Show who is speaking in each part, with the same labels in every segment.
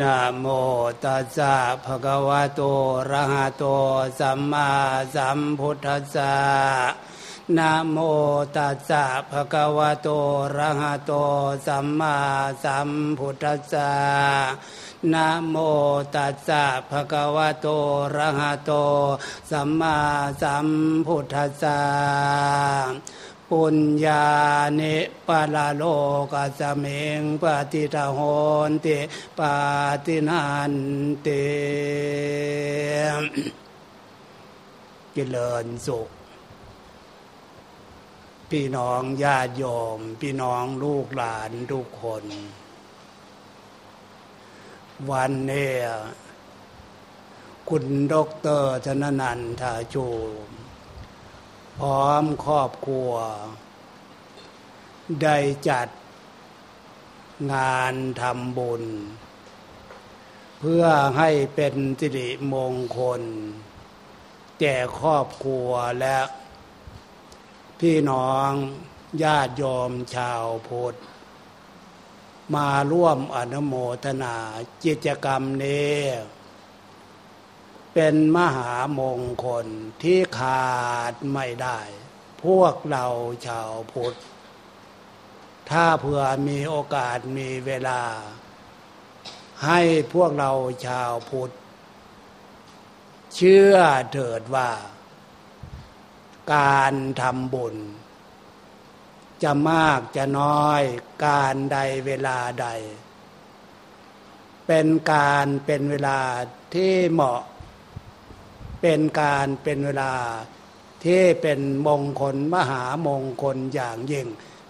Speaker 1: นะโมตัสสะภะคะวะโตระหะโตสัมมาสัมพุทธัสสะนะโมตัสสะภะคะวะโตระหะโตสัมมาสัมพุทธัสสะนะโมตัสสะภะคะวะโตระหะโตสัมมาสัมพุทธัสสะ ปุญญาเนปะละโลกัสเมงปฏิทาโหนติปาตินันติเจริญสุข พี่น้องญาติโยม พี่น้องลูกหลานทุกคน วันนี้คุณดอกเตอร์ธนนันทาจู พร้อมครอบครัว ได้จัดงานทำบุญ เพื่อให้เป็นสิริมงคล แก่ครอบครัวและ พี่น้องญาติโยมชาวพุทธมาร่วมอนุโมทนากิจกรรมนี้ เป็นมหามงคลที่ขาดไม่ได้ พวกเราชาวพุทธ ถ้าเผื่อมีโอกาสมีเวลา ให้พวกเราชาวพุทธ เชื่อเถิดว่า การทำบุญ จะมากจะน้อยการใดเวลาใด เป็นการเป็นเวลาที่เหมาะ เป็นการเป็นเวลาที่เป็นมงคลมหามงคลอย่างยิ่ง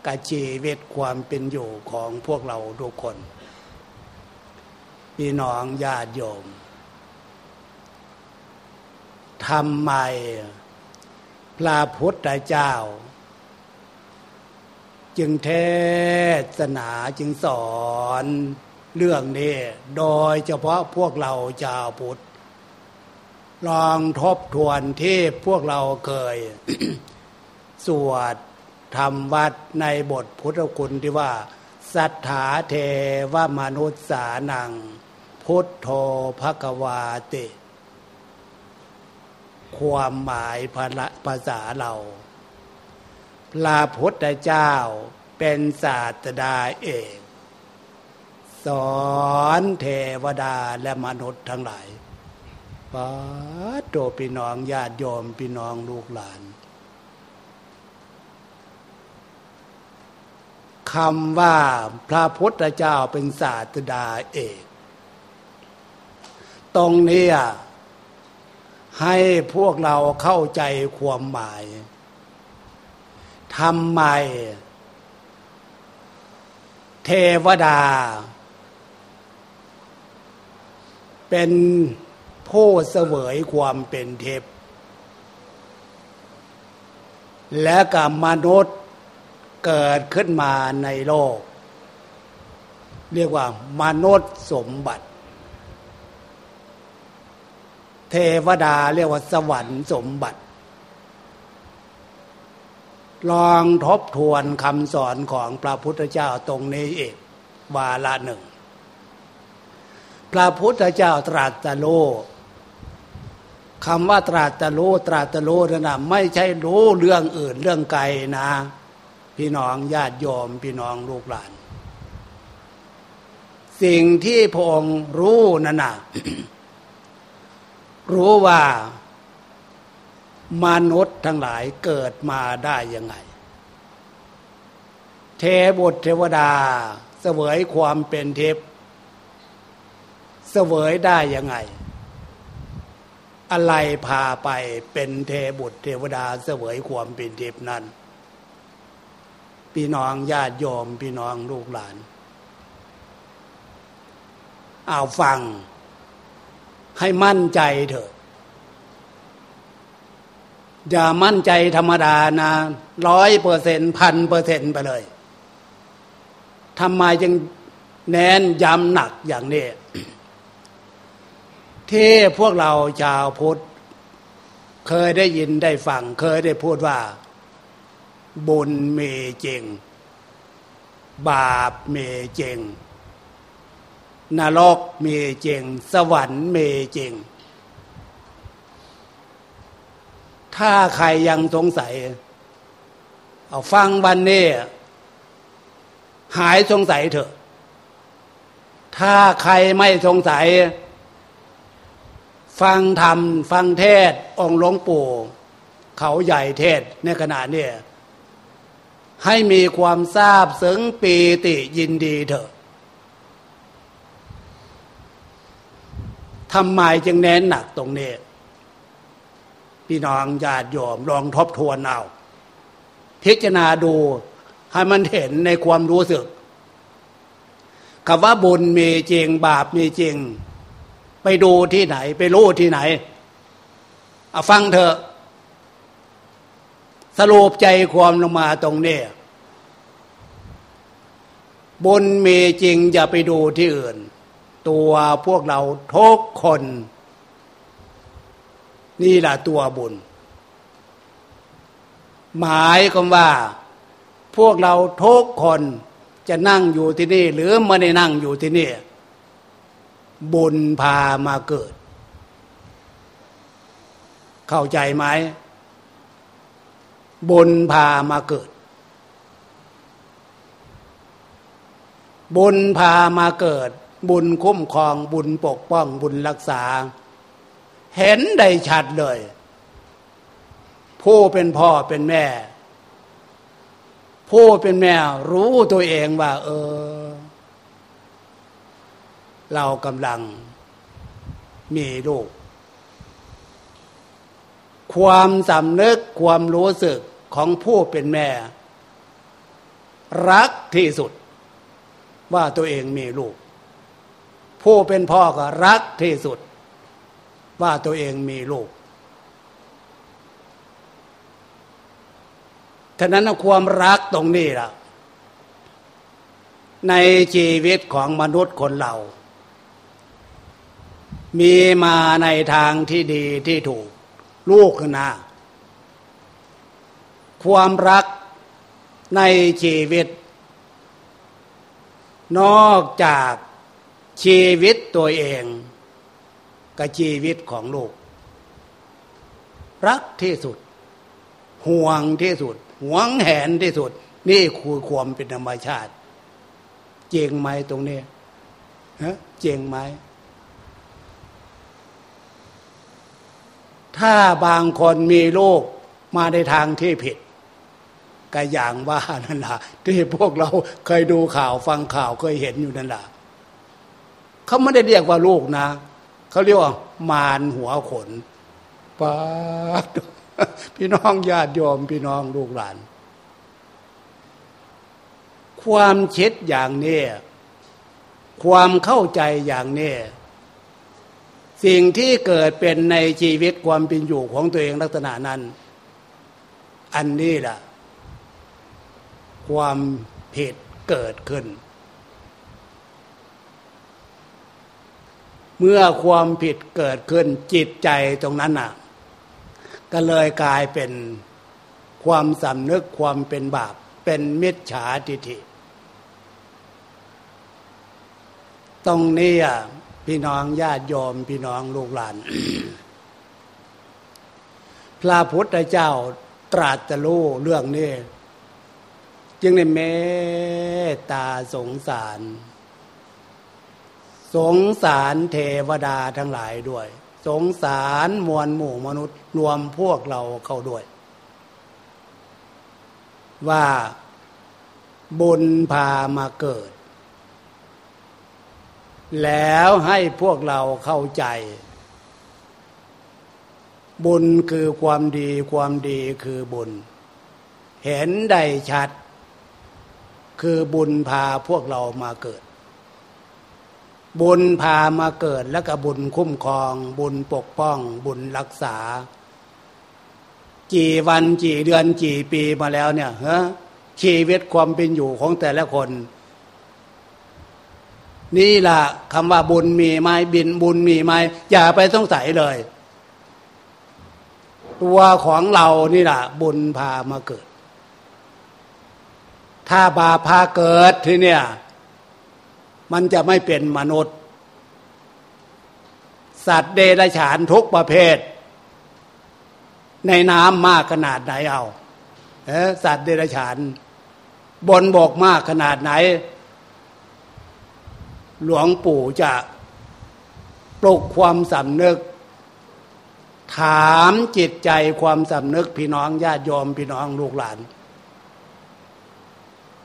Speaker 1: กับชีวิตความเป็นอยู่ของพวกเราทุกคนพี่น้องญาติโยมทำไมพระพุทธเจ้า จึงเทศนาจึงสอนเรื่องนี้ โดยเฉพาะพวกเราชาวพุทธ ลองทบทวนที่พวกเราเคย สวดทำวัดในบทพุทธคุณที่ว่าสัทธาเทวมนุษย์สานัง พุทโธภควาติ ความหมายภาษาเราพระพุทธเจ้าเป็นศาสดาเอกสอนเทวดาและมนุษย์ทั้งหลาย ปาโตพี่น้องญาติโยมพี่น้องลูกหลานคำว่าพระพุทธเจ้าเป็นศาสดาเอก ตรงนี้ให้พวกเราเข้าใจความหมายทำไม เทวดา เป็น ผู้เสวยความเป็นเทพ และกับมนุษย์เกิดขึ้นมาในโลก เรียกว่ามนุษย์สมบัติ เทวดาเรียกว่าสวรรค์สมบัติ ลองทบทวนคำสอนของพระพุทธเจ้าตรงนี้เองวาละหนึ่งพระพุทธเจ้าตรัสโล คำว่าตราตะรู้ตราตะรู้นะไม่ใช่รู้เรื่องอื่นเรื่องไกลนะ พี่น้องญาติโยมพี่น้องลูกหลาน สิ่งที่พระองค์รู้นั่นนะรู้ว่ามนุษย์ทั้งหลายเกิดมาได้ยังไง เทบุตรเทวดาเสวยความเป็นเทพเสวยได้ยังไง อะไรพาไปเป็นเทบุตรเทวดาเสวยความเป็นเทพนั้น พี่น้องญาติโยมพี่น้องลูกหลาน เอาฟัง ให้มั่นใจเถอะ อย่ามั่นใจธรรมดานะร้อยเปอร์เซ็นพันเปอร์เซ็นไปเลยทำไมจึงแน้นย้ำหนักอย่างนี้ ที่พวกเราชาวพุทธ เคยได้ยินได้ฟัง เคยได้พูดว่า บุญมีจริง บาปมีจริงนรกมีจริง สวรรค์มีจริง ถ้าใครยังสงสัย เอาฟังวันนี้ หายสงสัยเถอะ ถ้าใครไม่สงสัย ฟังธรรม ฟังเทศองค์หลวงปู่ เขาใหญ่เทศในขณะนี้ให้มีความทราบซึ้งปีติยินดีเถอะทำไมจึงเน้นหนักตรงนี้ พี่น้องญาติโยมลองทบทวนเอาพิจารณาดูให้มันเห็นในความรู้สึกคำว่าบุญมีจริงบาปมีจริง ไปดูที่ไหน ไปรู้ที่ไหนเอาฟังเถอะสรุปใจความลงมาตรงนี้บุญมีจริงอย่าไปดูที่อื่น ตัวพวกเราทุกคน นี่แหละตัวบุญ หมายก็ว่า พวกเราทุกคนจะนั่งอยู่ที่นี่ หรือไม่ได้นั่งอยู่ที่นี่ บุญพามาเกิด เข้าใจไหมบุญพามาเกิด บุญพามาเกิด บุญคุ้มครองบุญปกป้องบุญรักษา เห็นได้ชัดเลย ผู้เป็นพ่อเป็นแม่ ผู้เป็นแม่รู้ตัวเองว่า เออ เรากำลังมีลูก ความสำนึกความรู้สึกของผู้เป็นแม่ รักที่สุด ว่าตัวเองมีลูก ผู้เป็นพ่อก็รักที่สุด ว่าตัวเองมีลูกฉะนั้นความรักตรงนี้ล่ะ ในชีวิตของมนุษย์คนเรา มีมาในทางที่ดีที่ถูก ลูกนะความรักในชีวิต นอกจากชีวิตตัวเอง กับชีวิตของลูก รักที่สุด ห่วงที่สุด หวงแหนที่สุด นี่คือความเป็นธรรมชาติ เจงไหมตรงนี้ฮะเจงไหม ถ้าบางคนมีลูกมาในทางที่ผิดก็อย่างว่านั่นแหละที่พวกเราเคยดูข่าวฟังข่าวเคยเห็นอยู่นั่นแหละเขาไม่ได้เรียกว่าลูกนะเขาเรียกว่ามารหัวขนปาพี่น้องญาติโยมพี่น้องลูกหลาน ความเช็ดอย่างนี้ความเข้าใจอย่างนี้ สิ่งที่เกิดเป็นในชีวิตความเป็นอยู่ของตัวเองลักษณะนั้น อันนี้แหละความผิดเกิดขึ้น เมื่อความผิดเกิดขึ้นจิตใจตรงนั้นน่ะ ก็เลยกลายเป็นความสำนึกความเป็นบาป เป็นมิจฉาทิฐิ ตรงนี้อะ พี่น้องญาติโยมพี่น้องลูกหลาน พระพุทธเจ้าตรัสรู้เรื่องนี้จึงได้เมตตาสงสาร สงสารเทวดาทั้งหลายด้วย สงสารมวลหมู่มนุษย์รวมพวกเราเข้าด้วย ว่าบุญพามาเกิด แล้วให้พวกเราเข้าใจ บุญคือความดีความดีคือบุญ เห็นได้ชัด คือบุญพาพวกเรามาเกิด บุญพามาเกิดแล้วก็บุญคุ้มครอง บุญปกป้อง บุญรักษา กี่วันกี่เดือนกี่ปีมาแล้วเนี่ยฮะชีวิตความเป็นอยู่ของแต่ละคน นี่ล่ะคำว่าบุญมีไหมบินบุญมีไหมอย่าไปต้องใส่เลย ตัวของเรานี่ล่ะ บุญพามาเกิด ถ้าบาพาเกิดทีเนี่ย มันจะไม่เป็นมนุษย์ สัตว์เดรัจฉานทุกประเภท ในน้ำมากขนาดไหนเอาเอสัตว์เดรัจฉาน บนบกมากขนาดไหน หลวงปู่จะปลุกความสำนึก ถามจิตใจความสำนึกพี่น้องญาติโยมพี่น้องลูกหลาน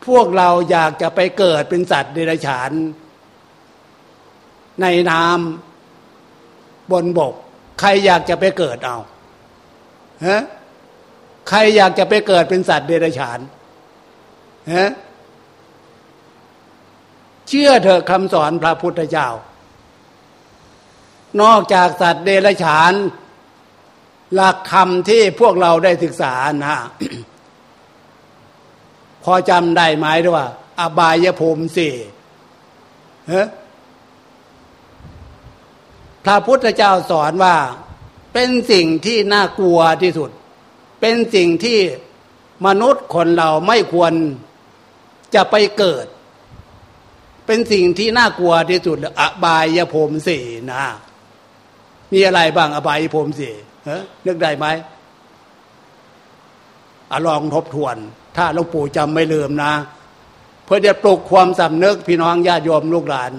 Speaker 1: พวกเราอยากจะไปเกิดเป็นสัตว์เดรัจฉาน ในน้ำบนบก ใครอยากจะไปเกิดเอาฮะใครอยากจะไปเกิดเป็นสัตว์เดรัจฉานฮะ เชื่อเถอะคำสอนพระพุทธเจ้า นอกจากสัตว์เดรัจฉาน หลักธรรมที่พวกเราได้ศึกษานะพอจำได้ไหมด้วยว่า อบายภูมิสี่เฮ้พระพุทธเจ้าสอนว่า เป็นสิ่งที่น่ากลัวที่สุด เป็นสิ่งที่มนุษย์คนเราไม่ควรจะไปเกิด เป็นสิ่งที่น่ากลัวที่สุดอบายภูมิสี่นะมีอะไรบ้างอบายภูมิสี่นึกได้ไหมอลองทบทวน ถ้าหลวงปู่จำไม่ลืมนะ เพื่อจะปลุกความสำนึกพี่น้องญาติโยมลูกหลาน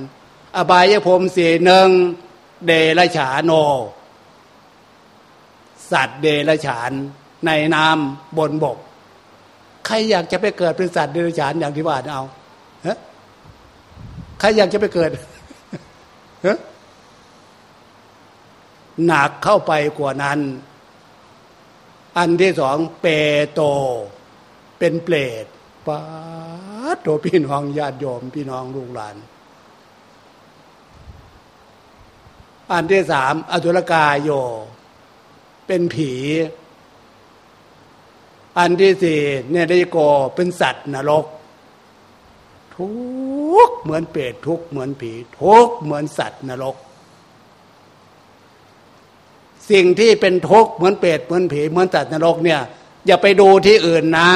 Speaker 1: อบายภูมิสี่หนึ่งเดรฉานโน สัตว์เดรฉานในน้ำบนบก ใครอยากจะไปเกิดเป็นสัตว์เดรฉานอย่างที่ว่าเอา ใครอยากจะไปเกิดหนักเข้าไปกว่านั้น อันที่สองเปโต เป็นเปรตป้าโตพี่น้องญาติโยมพี่น้องลูกหลาน อันที่สามอตุรกายโย เป็นผี อันที่สี่เนริโกเป็นสัตว์นรก ทุก กเหมือนเปรตทุกเหมือนผีทุกเหมือนสัตว์นรก สิ่งที่เป็นทุกเหมือนเปรตเหมือนผีเหมือนสัตว์นรกเนี่ย อย่าไปดูที่อื่นนะ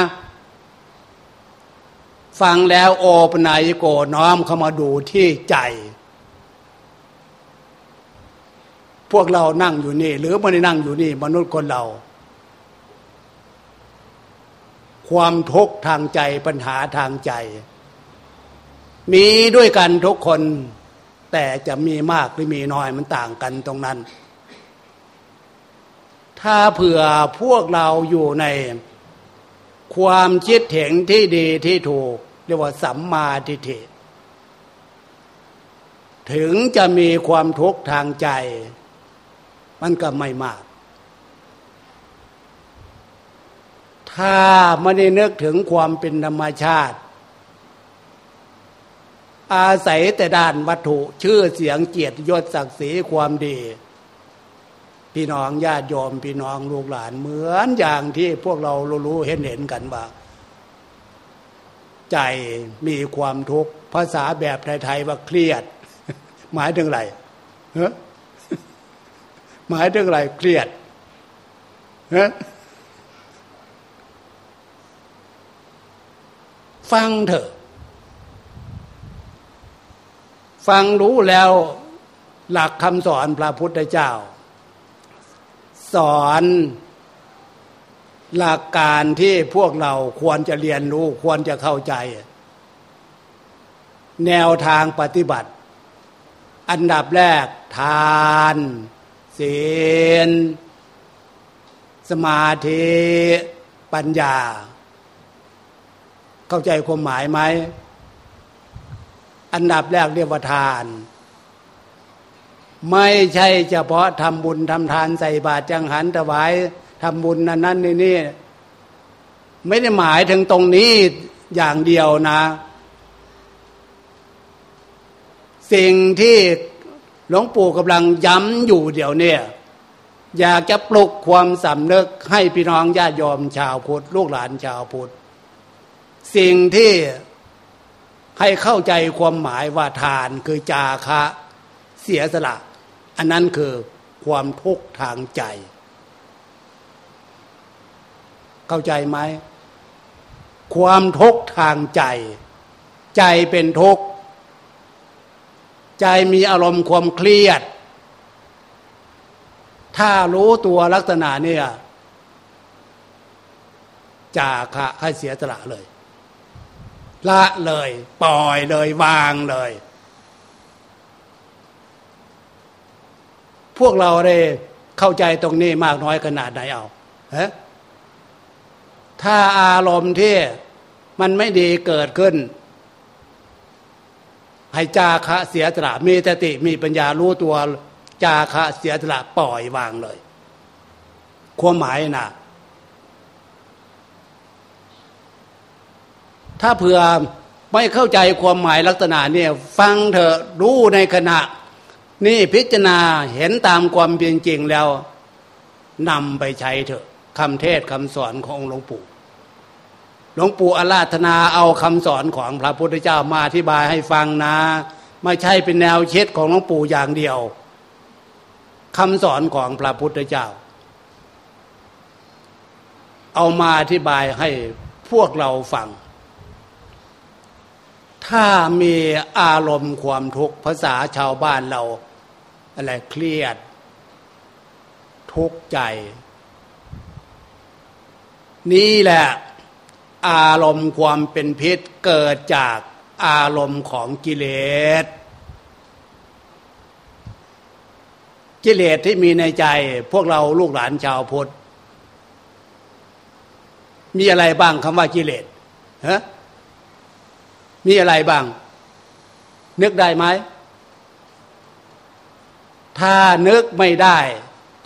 Speaker 1: ฟังแล้วโอปนายโกน้อมเข้ามาดูที่ใจ พวกเรานั่งอยู่นี่ หรือไม่ได้นั่งอยู่นี่ มนุษย์คนเราความทุกข์ทางใจปัญหาทางใจ มีด้วยกันทุกคน แต่จะมีมากหรือมีน้อยมันต่างกันตรงนั้น ถ้าเผื่อพวกเราอยู่ในความคิดเห็นที่ดีที่ถูก เรียกว่าสัมมาทิฏฐิถึงจะมีความทุกข์ทางใจ มันก็ไม่มาก ถ้าไม่ได้นึกถึงความเป็นธรรมชาติ อาศัยแต่ด้านวัตถุ ชื่อเสียงเกียรติยศศักดิ์ศรีความดี พี่น้องญาติโยมพี่น้องลูกหลานเหมือนอย่างที่พวกเรารู้เห็นเห็นกันว่าใจมีความทุกข์ภาษาแบบไทยๆว่าเครียด หมายถึงอะไรหมายถึงอะไรเครียดฮฟังเถอะ ฟังรู้แล้วหลักคำสอนพระพุทธเจ้า สอนหลักการที่พวกเราควรจะเรียนรู้ควรจะเข้าใจ แนวทางปฏิบัติ อันดับแรกทานศีลสมาธิปัญญา เข้าใจความหมายไหม อันดับแรกเรียกว่าทาน ไม่ใช่เฉพาะทำบุญทำทานใส่บาตรจังหันถวายทำบุญนั้นนั่นนี่นี่ไม่ได้หมายถึงตรงนี้อย่างเดียวนะ สิ่งที่หลวงปู่กำลังย้ำอยู่เดี๋ยวนี้อยากจะปลุกความสำนึกให้พี่น้องญาติโยมชาวพุทธลูกหลานชาวพุทธสิ่งที่ ให้เข้าใจความหมายว่าทานคือจาคะ เสียสละ อันนั้นคือความทุกข์ทางใจ เข้าใจไหมความทุกข์ทางใจ ใจเป็นทุกข์ใจมีอารมณ์ความเครียด ถ้ารู้ตัวลักษณะเนี่ยจากะให้เสียตละเลย ละเลย ปล่อยเลยวางเลย พวกเราได้เข้าใจตรงนี้มากน้อยขนาดไหนเอาฮะถ้าอารมณ์ที่มันไม่ดีเกิดขึ้นให้จาคะเสียตระมีสติมีปัญญารู้ตัวจาคะเสียตระปล่อยวางเลย ความหมายนะ ถ้าเผื่อไม่เข้าใจความหมายลักษณะเนี่ยฟังเถอะรู้ในขณะ นี่พิจารณาเห็นตามความเป็นจริงแล้วนำไปใช้เถอะคำเทศคำสอนของหลวงปู่หลวงปู่อาราธนาเอาคำสอนของพระพุทธเจ้ามาอธิบายให้ฟังนะ ไม่ใช่เป็นแนวเช็ดของหลวงปู่อย่างเดียวคำสอนของพระพุทธเจ้า เอามาอธิบายให้พวกเราฟัง ถ้ามีอารมณ์ความทุกข์ภาษาชาวบ้านเราอะไรเครียด ทุกข์ใจ นี่แหละ อารมณ์ความเป็นพิษเกิดจากอารมณ์ของกิเลส กิเลสที่มีในใจ พวกเราลูกหลานชาวพุทธมีอะไรบ้างคำว่ากิเลสฮะ มีอะไรบ้าง นึกได้ไหม ถ้านึกไม่ได้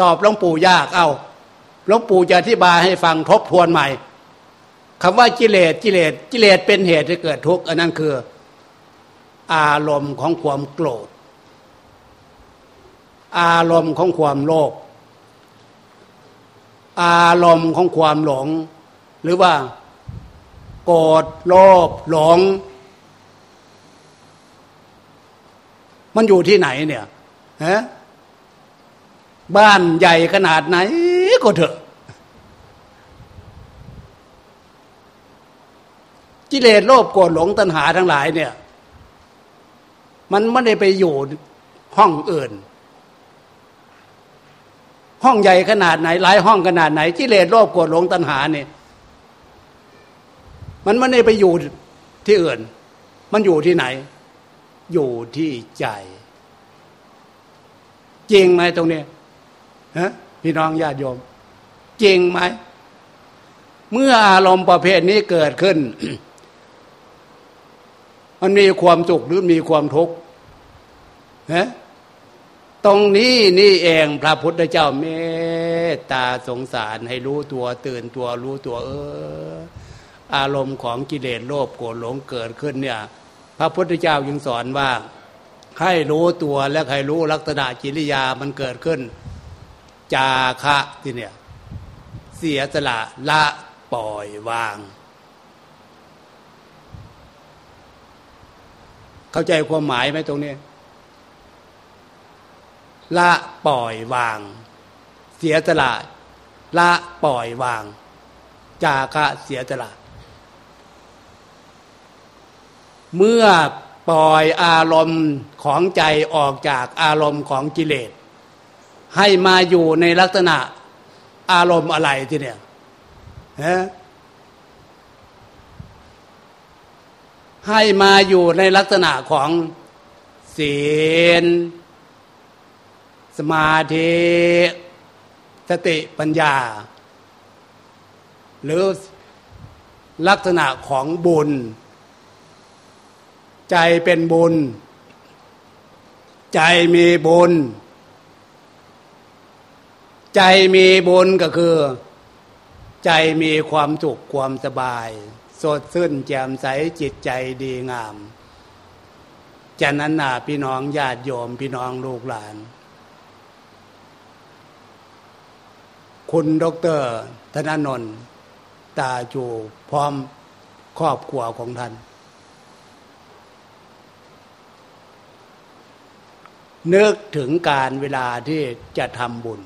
Speaker 1: ตอบหลวงปู่ยากเอาหลวงปู่จะอธิบายให้ฟังทบทวนใหม่คำว่ากิเลสกิเลสกิเลสเป็นเหตุให้เกิดทุกข์อันนั้นคือ อารมณ์ของความโกรธ อารมณ์ของความโลภอารมณ์ของความหลง หรือว่า โกรธโลภหลง มันอยู่ที่ไหนเนี่ยฮะบ้านใหญ่ขนาดไหนก็เถอะ กิเลสโลภโกรธหลงตัณหาทั้งหลายเนี่ย มันไม่ได้ไปอยู่ห้องอื่น ห้องใหญ่ขนาดไหน หลายห้องขนาดไหน กิเลสโลภโกรธหลงตัณหาเนี่ยมันไม่ได้ไปอยู่ที่อื่น มันอยู่ที่ไหน อยู่ที่ใจ จริงไหมตรงนี้ฮะพี่น้องญาติโยม จริงไหม เมื่ออารมณ์ประเภทนี้เกิดขึ้น มันมีความสุขหรือมีความทุกข์นะตรงนี้นี่เองพระพุทธเจ้าเมตตาสงสารให้รู้ตัวตื่นตัวรู้ตัวเออ อารมณ์ของกิเลสโลภโกรธหลงเกิดขึ้นเนี่ย พระพุทธเจ้ายังสอนว่าให้รู้ตัวและให้รู้ลักษณะกิริยามันเกิดขึ้น จาคะที่เนี่ย เสียสละละปล่อยวาง เข้าใจความหมายไหมตรงนี้ ละปล่อยวาง เสียตละละปล่อยวาง จาคะเสียตละ เมื่อปล่อยอารมณ์ของใจออกจากอารมณ์ของกิเลส ให้มาอยู่ในลักษณะอารมณ์อะไรทีเนี่ยฮะให้มาอยู่ในลักษณะของศีลสมาธิสติปัญญา หรือลักษณะของบุญ ใจเป็นบุญ ใจมีบุญ ใจมีบุญก็คือ ใจมีความสุขความสบาย สดชื่นแจ่มใสจิตใจดีงามจากนั้นนาพี่น้องญาติโยมพี่น้องลูกหลาน คุณดรธนนนท์ตาจูพร้อมครอบครัวของท่าน นึกถึงการเวลาที่จะทำบุญ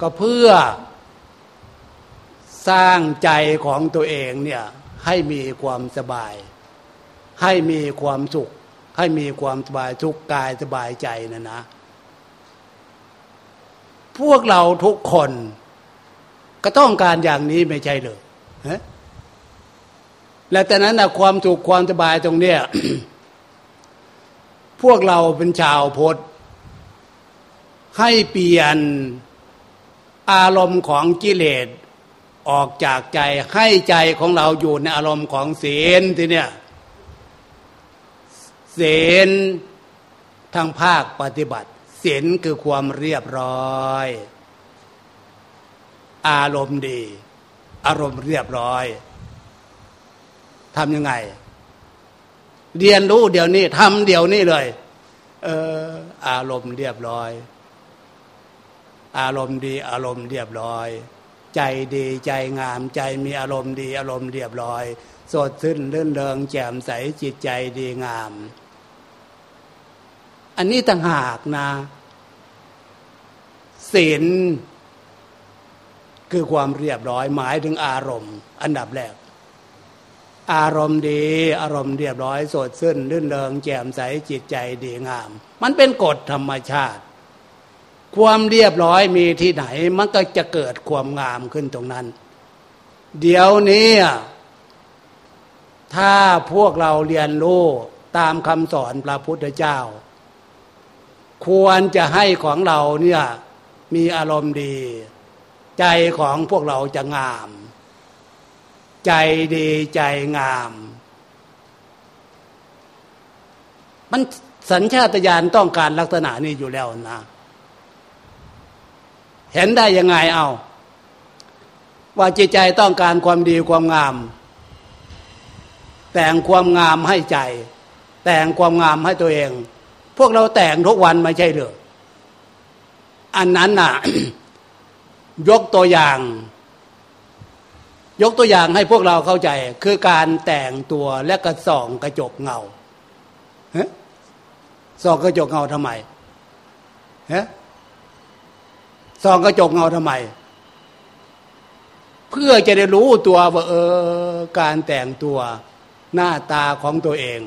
Speaker 1: ก็เพื่อสร้างใจของตัวเองเนี่ยให้มีความสบาย ให้มีความสุข ให้มีความสบายทุกกายสบายใจนะนะ พวกเราทุกคนก็ต้องการอย่างนี้ไม่ใช่เลยและแต่นั้นนะความถูกความสบายตรงเนี้ย พวกเราเป็นชาวพุทธให้เปลี่ยนอารมณ์ของกิเลสออกจากใจให้ใจของเราอยู่ในอารมณ์ของศีลทีเนี้ยศีลทางภาคปฏิบัติศีลคือความเรียบร้อย อารมณ์ดี อารมณ์เรียบร้อยทำยังไง เรียนรู้เดี๋ยวนี้ทำเดี๋ยวนี้เลย เออ อารมณ์เรียบร้อย อารมณ์ดี อารมณ์เรียบร้อย ใจดีใจงามใจมีอารมณ์ดี อารมณ์เรียบร้อย สดชื่นเลื่นเริงแจ่มใสจิตใจดีงาม อันนี้ต่างหากนะศีลคือความเรียบร้อยหมายถึงอารมณ์ อันดับแรก อารมณ์ดี อารมณ์เรียบร้อยสดชื่นลื่นเริงแจ่มใสจิตใจดีงาม มันเป็นกฎธรรมชาติ ความเรียบร้อยมีที่ไหน มันก็จะเกิดความงามขึ้นตรงนั้น เดี๋ยวนี้ถ้าพวกเราเรียนรู้ตามคำสอนพระพุทธเจ้า ควรจะให้ของเราเนี่ยมีอารมณ์ดี ใจของพวกเราจะงาม ใจดีใจงาม มันสัญชาตญาณต้องการลักษณะนี้อยู่แล้วนะ เห็นได้ยังไงเอา ว่าจิตใจต้องการความดีความงาม แต่งความงามให้ใจ แต่งความงามให้ตัวเอง พวกเราแต่งทุกวันไม่ใช่หรืออันนั้นน่ะ ยกตัวอย่าง ยกตัวอย่างให้พวกเราเข้าใจ คือการแต่งตัวและกระส่องกระจกเงาส่องกระจกเงาทำไมฮะส่องกระจกเงาทำไม เพื่อจะได้รู้ตัวว่าเออ การแต่งตัวหน้าตาของตัวเอง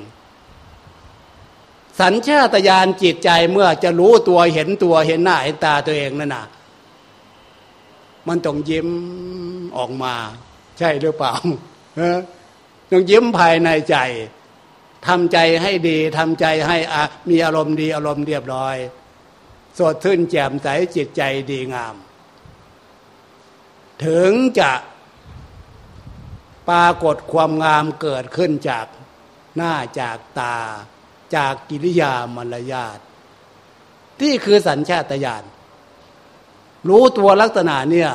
Speaker 1: สัญชาตญาณจิตใจเมื่อจะรู้ตัวเห็นตัวเห็นหน้าเห็นตาตัวเองนั่นน่ะ มันต้องยิ้มออกมา ใช่หรือเปล่าต้องยิ้มภายในใจทำใจให้ดีทำใจให้มีอารมณ์ดีอารมณ์เรียบร้อย สดชื่นแจ่มใสจิตใจดีงาม ถึงจะปรากฏความงามเกิดขึ้นจากหน้าจากตา จากกิริยามารยาทที่คือสัญชาตญาณรู้ตัวลักษณะเนี่ย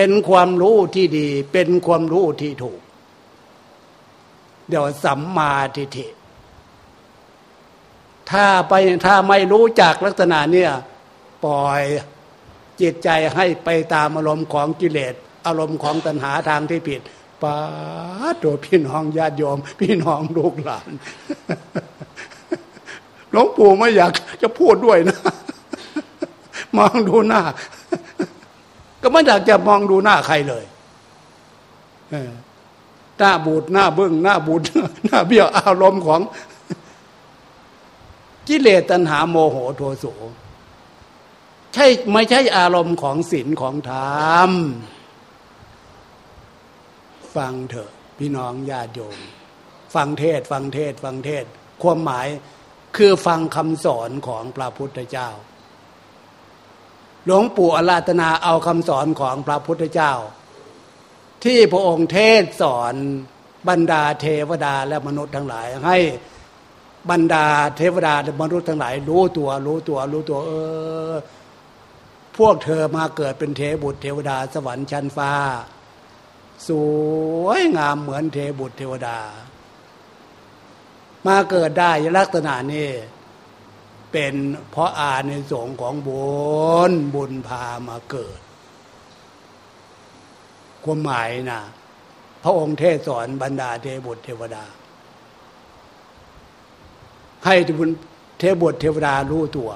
Speaker 1: เป็นความรู้ที่ดี เป็นความรู้ที่ถูก เดี๋ยวสัมมาทิฏฐิถ้าไปถ้าไม่รู้จักลักษณะเนี่ยปล่อยจิตใจให้ไปตามอารมณ์ของกิเลสอารมณ์ของตัณหาทางที่ผิดป้าตัวพี่น้องญาติโยม พี่น้องลูกหลานหลวงปู่ไม่อยากจะพูดด้วยนะ มองดูหน้า ก็ไม่อยากจะมองดูหน้าใครเลยหน้าบูดหน้าเบื้องหน้าบูดหน้าเบี้ยวอารมณ์ของกิเลสตัณหาโมโหโทโสใช่ไม่ใช่อารมณ์ของศีลของธรรมฟังเถอะพี่น้องญาติโยมฟังเทศ ฟังเทศ ฟังเทศ ความหมายคือฟังคำสอนของพระพุทธเจ้า หลวงปู่อาราธนาเอาคำสอนของพระพุทธเจ้า ที่พระองค์เทศสอนบรรดาเทวดาและมนุษย์ทั้งหลาย ให้บรรดาเทวดาและมนุษย์ทั้งหลาย รู้ตัวรู้ตัวรู้ตัว เออ พวกเธอมาเกิดเป็นเทบุตรเทวดาสวรรค์ชั้นฟ้า สวยงามเหมือนเทบุตรเทวดา มาเกิดได้ลักษณะนี้ เป็นเพราะอาในสงของบุญบุญพามาเกิดความหมายนะพระองค์เทศสอนบรรดาเทบุตรเทวดา ให้บุญเทบุตรเทวดารู้ตัว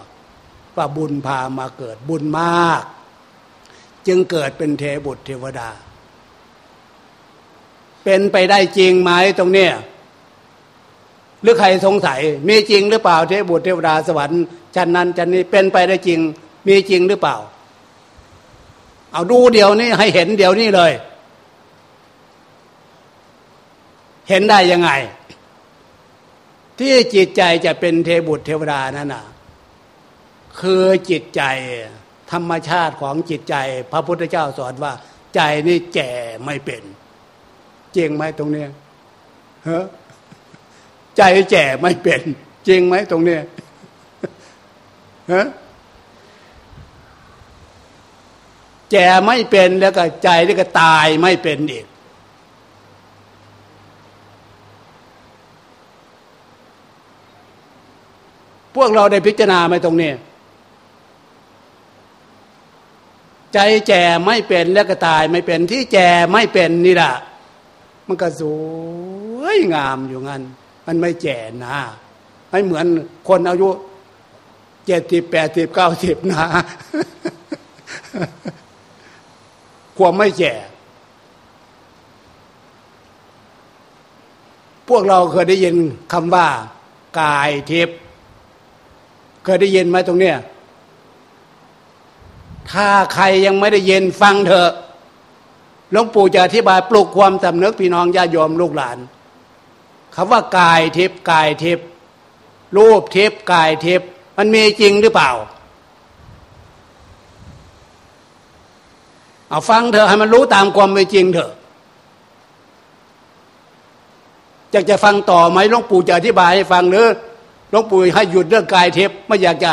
Speaker 1: ว่าบุญพามาเกิดบุญมาก จึงเกิดเป็นเทบุตรเทวดา เป็นไปได้จริงไหมตรงเนี้ย หรือใครสงสัย มีจริงหรือเปล่าเทพบุตรเทวดาสวรรค์ชั้นนั้นชั้นนี้เป็นไปได้จริง มีจริงหรือเปล่า เอาดูเดี๋ยวนี้ให้เห็นเดี๋ยวนี้เลย เห็นได้ยังไง ที่จิตใจจะเป็นเทบุตรเทวดานั่นน่ะ คือจิตใจธรรมชาติของจิตใจ พระพุทธเจ้าสอนว่า ใจนี่แก่ไม่เป็นจริงไหมตรงเนี้ยเฮ้ ใจแก่ไม่เป็น จริงไหมตรงนี้ฮะแก่ไม่เป็นแล้วก็ใจนี่ก็ตายไม่เป็นอีกพวกเราได้พิจารณาไหมตรงนี้ ใจแก่ไม่เป็นแล้วก็ตายไม่เป็นที่แก่ไม่เป็นนี่แหละมันก็สวยงามอยู่งั้น มันไม่แก่นะไม่เหมือนคนอายุเจ็ดสิบแปดสิบเก้าสิบนะความไม่แก่พวกเราเคยได้ยินคำว่า กายทิพย์เคยได้ยินไหมตรงเนี้ยถ้าใครยังไม่ได้ยินฟังเถอะหลวงปู่จะอธิบายปลุกความสำนึกพี่น้องญาติโยมลูกหลาน คำว่ากายทิพย์กายทิพย์รูปทิพย์กายทิพย์มันมีจริงหรือเปล่า เอาฟังเถอะให้มันรู้ตามความเป็นจริงเถอะอยากจะฟังต่อไหมหลวงปู่จะอธิบายให้ฟังหรือหลวงปู่ให้หยุดเรื่องกายทิพย์ไม่อยากจะ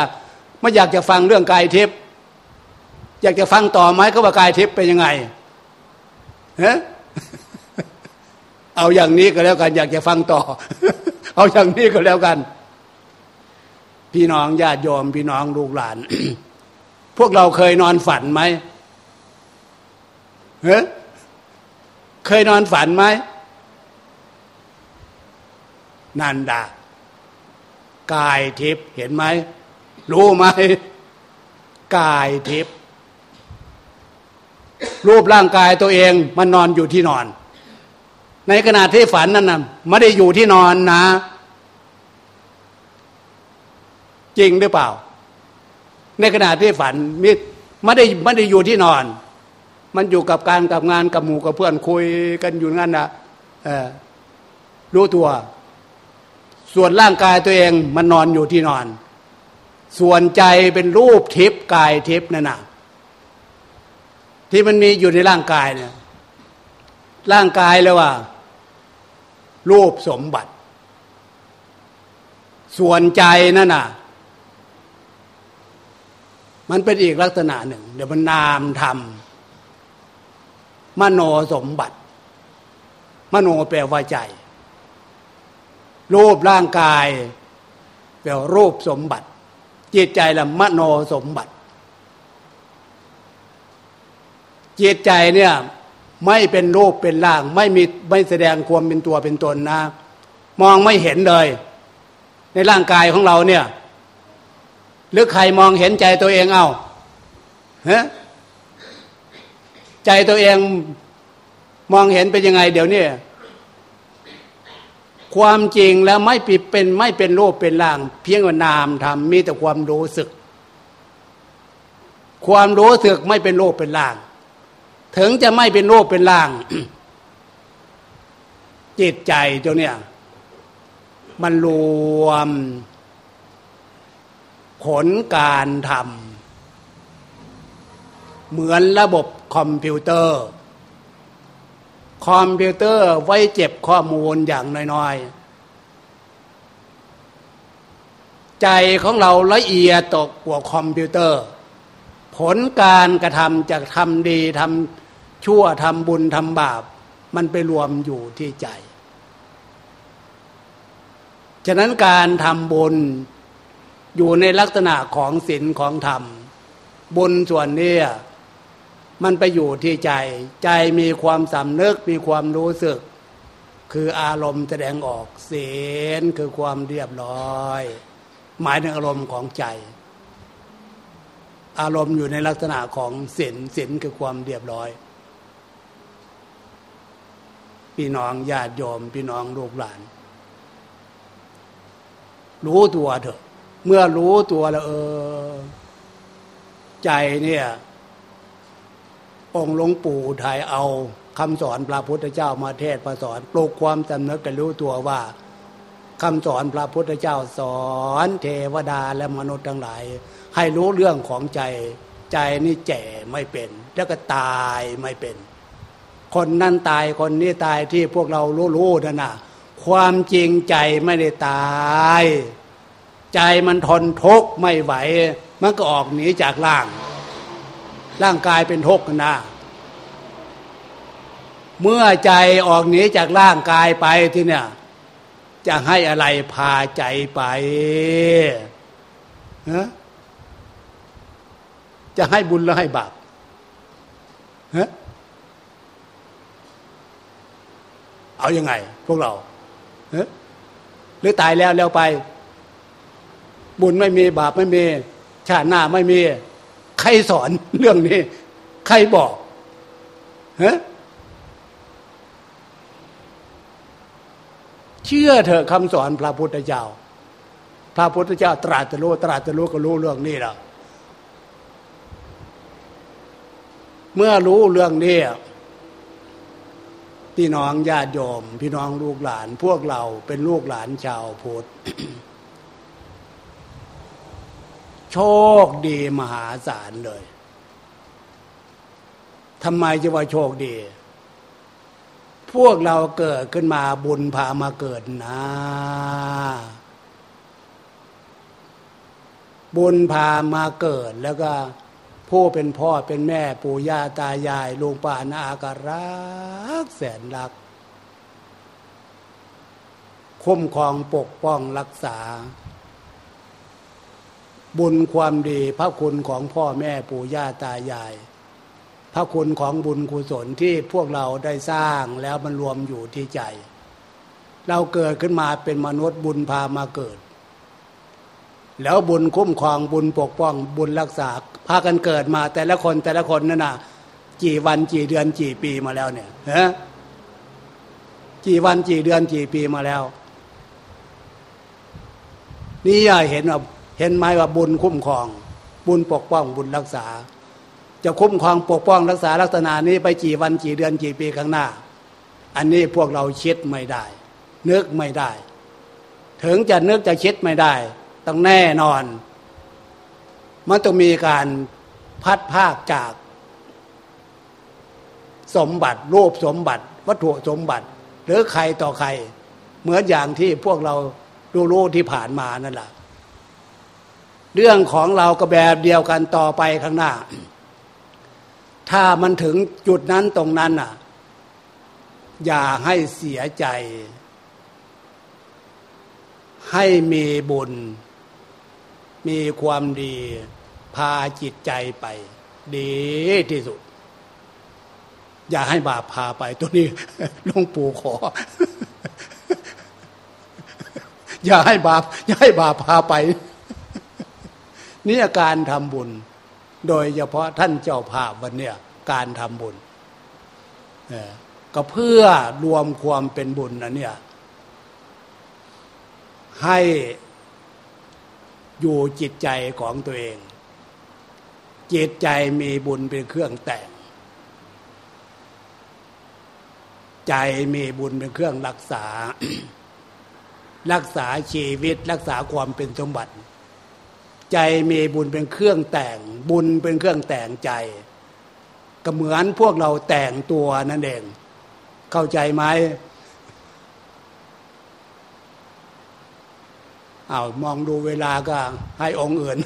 Speaker 1: ไม่อยากจะฟังเรื่องกายทิพย์อยากจะฟังต่อไหมก็ว่ากายทิพย์เป็นยังไงฮะ เอาอย่างนี้ก็แล้วกัน อยากจะฟังต่อ เอาอย่างนี้ก็แล้วกัน พี่น้องญาติโยมพี่น้องลูกหลาน พวกเราเคยนอนฝันไหมเฮ้เคยนอนฝันไหมนันดากายทิพย์เห็นไหมรู้ไหมกายทิพย์รูปร่างกายตัวเองมันนอนอยู่ที่นอน ในขณะที่ฝันนั่นนะไม่ได้อยู่ที่นอนนะ จริงหรือเปล่า ในขณะที่ฝันมิไม่ได้ไม่ได้อยู่ที่นอน มันอยู่กับการกับงานกับหมู่กับเพื่อนคุยกันอยู่งั้นนะเออรู้ตัว ส่วนร่างกายตัวเองมันนอนอยู่ที่นอน ส่วนใจเป็นรูปทิพย์กายทิพย์นั่นนะที่มันมีอยู่ในร่างกายเนี่ย ร่างกายเลยว่ารูปสมบัติ ส่วนใจนั่นน่ะ มันเป็นอีกลักษณะหนึ่ง เดี๋ยวมันนามธรรมมโนสมบัติ มโนแปลว่าใจ รูปร่างกายแปลว่ารูปสมบัติ จิตใจละมโนสมบัติ จิตใจเนี่ย ไม่เป็นรูปเป็นร่าง ไม่มีไม่แสดงความเป็นตัวเป็นตนนะ มองไม่เห็นเลย ในร่างกายของเราเนี่ยหรือใครมองเห็นใจตัวเองเอาฮะใจตัวเองมองเห็นเป็นยังไง เดี๋ยวนี้ความจริงแล้วไม่ปิดเป็นไม่เป็นรูปเป็นร่าง เพียงว่านามทำมีแต่ความรู้สึก ความรู้สึกไม่เป็นรูปเป็นร่าง ถึงจะไม่เป็นรูปเป็นร่าง จิตใจตัวเนี้ยมันรวม ผลการทำเหมือนระบบคอมพิวเตอร์ คอมพิวเตอร์ไว้เก็บข้อมูลอย่างน้อยๆ ใจของเราละเอียดตกกว่าคอมพิวเตอร์ ผลการกระทำจะทำดีทำ ชั่วทำบุญทำบาป มันไปรวมอยู่ที่ใจ ฉะนั้นการทำบุญอยู่ในลักษณะของศีลของธรรม บุญส่วนนี้มันไปอยู่ที่ใจ ใจมีความสำนึกมีความรู้สึก คืออารมณ์แสดงออกศีลคือความเรียบร้อย หมายถึงอารมณ์ของใจ อารมณ์อยู่ในลักษณะของศีลศีลคือความเรียบร้อย พี่น้องญาติโยมพี่น้องลูกหลาน รู้ตัวเถอะ เมื่อรู้ตัวแล้ว เออ ใจเนี่ยองค์หลวงปู่ไทยเอาคำสอนพระพุทธเจ้ามาเทศประสอนปลุกความจำเนึกกันรู้ตัวว่าคำสอนพระพุทธเจ้าสอนเทวดาและมนุษย์ทั้งหลาย ให้รู้เรื่องของใจ ใจนี่แจ่ไม่เป็น แล้วก็ตายไม่เป็น คนนั่นตายคนนี้ตายที่พวกเรารู้ๆนั่นนะความจริงใจไม่ได้ตาย ใจมันทนทุกข์ไม่ไหว มันก็ออกหนีจากร่าง ร่างกายเป็นทุกข์นะเมื่อใจออกหนีจากร่างกายไปที่เนี่ย จะให้อะไรพาใจไปฮะจะให้บุญหรือให้บาปฮะ เอาอยัางไง พวกเราหรือตายแล้วแล้วไป บุญไม่มีบาปไม่มี ชาติหน้าไม่มี ใครสอนเรื่องนี้ ใครบอกฮะเชื่อเถอะคำสอนพระพุทธเจ้า พระพุทธเจ้า ตรัสรู้ตรัสรู้ก็รู้เรื่องนี้แล้วเมื่อรู้เรื่องนี้ พี่น้องญาติโยม พี่น้องลูกหลาน พวกเราเป็นลูกหลานชาวพุทธโชคดีมหาศาลเลยทำไมจะว่าโชคดี พวกเราเกิดขึ้นมาบุญพามาเกิดนะ บุญพามาเกิดแล้วก็ ผู้เป็นพ่อเป็นแม่ปู่ย่าตายายลุงป้านาอาการักแสนรัก คุ้มครองปกป้องรักษา บุญความดีพระคุณของพ่อแม่ปู่ย่าตายาย พระคุณของบุญกุศลที่พวกเราได้สร้างแล้วมันรวมอยู่ที่ใจ เราเกิดขึ้นมาเป็นมนุษย์บุญพามาเกิด แล้วบุญคุ้มครองบุญปกป้องบุญรักษาพากันเกิดมา แต่ละคนแต่ละคนนั่นน่ะกี่วันกี่เดือนกี่ปีมาแล้วเนี่ยฮะกี่วันกี่เดือนกี่ปีมาแล้ว นี่อย่าเห็นว่าเห็นไหมว่าบุญคุ้มครอง บุญปกป้องบุญรักษา จะคุ้มครองปกป้องรักษาลักษณะนี้ไปกี่วันกี่เดือนกี่ปีข้างหน้า อันนี้พวกเราคิดไม่ได้นึกไม่ได้ ถึงจะนึกจะคิดไม่ได้ ต้องแน่นอน มันต้องมีการพัดภาคจาก สมบัติรูปสมบัติ วัตถุสมบัติ หรือใครต่อใคร เหมือนอย่างที่พวกเราดูรู้ที่ผ่านมานั่นแหละเรื่องของเราก็แบบเดียวกันต่อไปข้างหน้า ถ้ามันถึงจุดนั้นตรงนั้นอะ อย่าให้เสียใจ ให้มีบุญ มีความดีพาจิตใจไป ดีที่สุด อย่าให้บาปพาไปตัวนี้หลวงปู่ขอ อย่าให้บาป อย่าให้บาปพาไป นี่อาการทำบุญ โดยเฉพาะท่านเจ้าภาพวันเนี้ยการทำบุญก็เพื่อรวมความเป็นบุญนะเนี่ยให้ อยู่จิตใจของตัวเอง จิตใจมีบุญเป็นเครื่องแต่ง ใจมีบุญเป็นเครื่องรักษา รักษาชีวิตรักษาความเป็นสมบัติ ใจมีบุญเป็นเครื่องแต่ง บุญเป็นเครื่องแต่งใจ ก็เหมือนพวกเราแต่งตัวนั่นเอง เข้าใจไหม อา้าวมองดูเวลาก็ให้องค์อื่น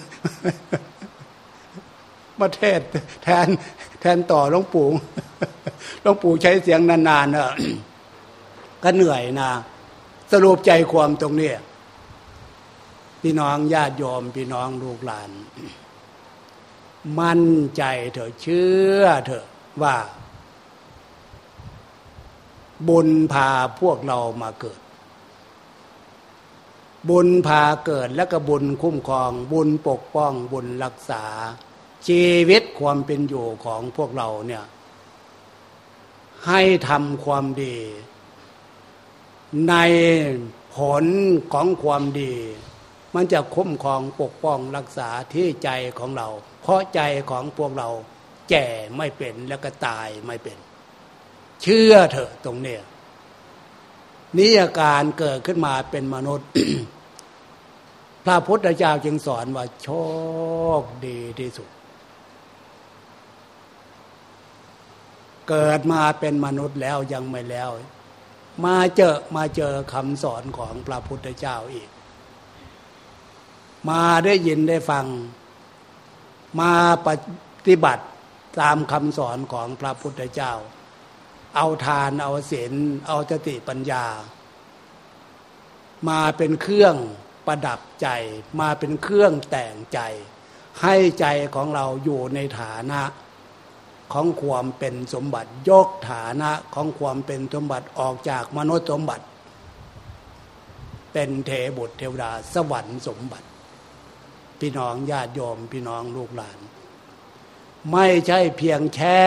Speaker 1: มาเทศแทนแทนต่อหลวงปู่หลวงปู่ใช้เสียงนานๆเนะก็เหนื่อยนะ สรุปใจความตรงนี้พี่น้องญาติโยมพี่น้องลูกหลาน มั่นใจเถอะเชื่อเถอะว่า บุญพาพวกเรามาเกิด บุญพาเกิดแล้วก็บุญคุ้มครอง บุญปกป้องบุญรักษา ชีวิตความเป็นอยู่ของพวกเราเนี่ยให้ทำความดี ในผลของความดี มันจะคุ้มครองปกป้องรักษาที่ใจของเรา เพราะใจของพวกเราแก่ไม่เป็นแล้วก็ตายไม่เป็น เชื่อเถอะตรงเนี้ยนี่อาการเกิดขึ้นมาเป็นมนุษย์ พระพุทธเจ้าจึงสอนว่าโชคดีที่สุด เกิดมาเป็นมนุษย์แล้วยังไม่แล้ว มาเจอมาเจอคำสอนของพระพุทธเจ้าอีก มาได้ยินได้ฟัง มาปฏิบัติตามคำสอนของพระพุทธเจ้า เอาทานเอาศีลเอาสติปัญญา มาเป็นเครื่อง ประดับใจมาเป็นเครื่องแต่งใจ ให้ใจของเราอยู่ในฐานะของความเป็นสมบัติยกฐานะของความเป็นสมบัติออกจากมนุษย์สมบัติ เป็นเทบุตรเทวดาสวรรค์สมบัติ พี่น้องญาติโยมพี่น้องลูกหลาน ไม่ใช่เพียงแค่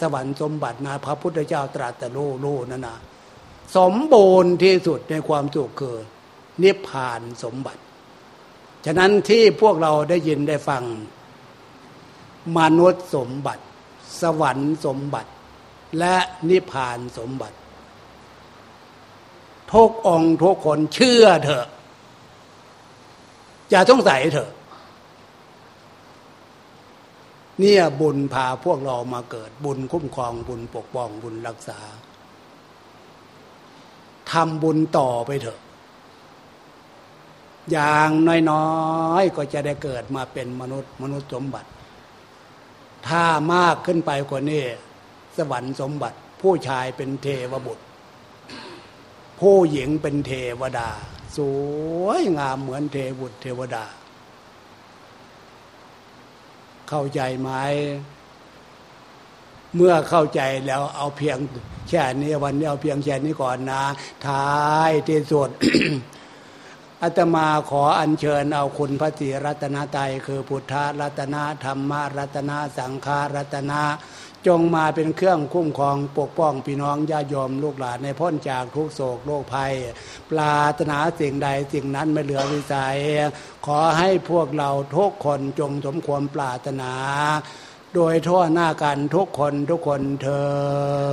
Speaker 1: สวรรค์สมบัตินะพระพุทธเจ้าตรัสแต่รู้รู้นั่นนะสมบูรณ์ที่สุดในความถูกคือ นิพพานสมบัติ ฉะนั้นที่พวกเราได้ยินได้ฟัง มนุษย์สมบัติ สวรรค์สมบัติ และนิพพานสมบัติทุกองทุกคนเชื่อเถอะอย่าต้องใส่เถอะ เนี่ยบุญพาพวกเรามาเกิดบุญคุ้มครองบุญปกป้องบุญรักษาทำบุญต่อไปเถอะ อย่างน้อยๆก็จะได้เกิดมาเป็นมนุษย์มนุษย์สมบัติ ถ้ามากขึ้นไปกว่านี้สวรรค์สมบัติ ผู้ชายเป็นเทวบุตร ผู้หญิงเป็นเทวดา สวยงามเหมือนเทวุตรเทวดา เข้าใจไหมเมื่อเข้าใจแล้วเอาเพียงแค่นี้วันนี้เอาเพียงแค่นี้ก่อนนะท้ายที่สุด อาตมาขออัญเชิญเอาคุณพระศรีรัตนตรัยคือพุทธรัตนธรรมรัตนสังฆารัตนจงมาเป็นเครื่องคุ้มครองปกป้องพี่น้องญาติโยมลูกหลานในพ้นจากทุกโศกโรคภัย ปราถนาสิ่งใดสิ่งนั้นไม่เหลือวิสัย ขอให้พวกเราทุกคนจงสมความปรารถนา โดยทั่วหน้ากันทุกคนทุกคนเธอ